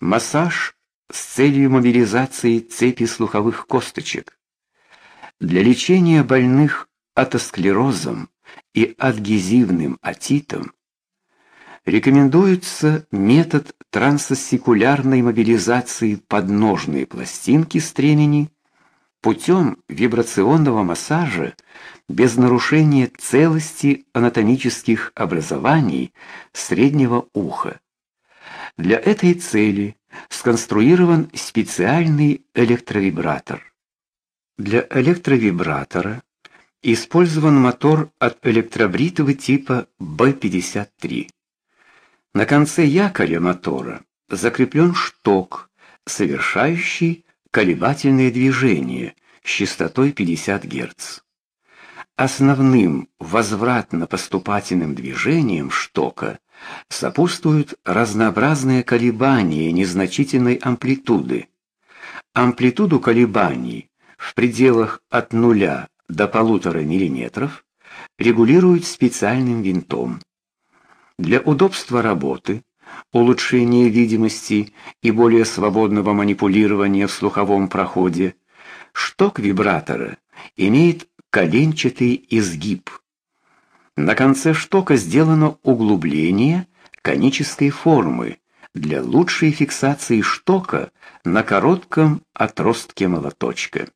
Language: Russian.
Массаж с целью мобилизации цепи слуховых косточек. Для лечения больных атосклерозом и адгезивным отитом рекомендуется метод трансоссекулярной мобилизации подножной пластинки стремени путем вибрационного массажа без нарушения целости анатомических образований среднего уха. Для этой цели сконструирован специальный электровибратор. Для электровибратора использован мотор от электробритового типа B53. На конце якоря мотора закреплен шток, совершающий колебательные движения с частотой 50 Гц. Основным возвратно-поступательным движением штока сопутствуют разнообразные колебания незначительной амплитуды. Амплитуду колебаний в пределах от 0 до 1,5 мм регулируют специальным винтом. Для удобства работы, улучшения видимости и более свободного манипулирования в слуховом проходе шток вибратора имеет коленчатый изгиб. На конце штока сделано углубление конической формы для лучшей фиксации штока на коротком отростке молоточка.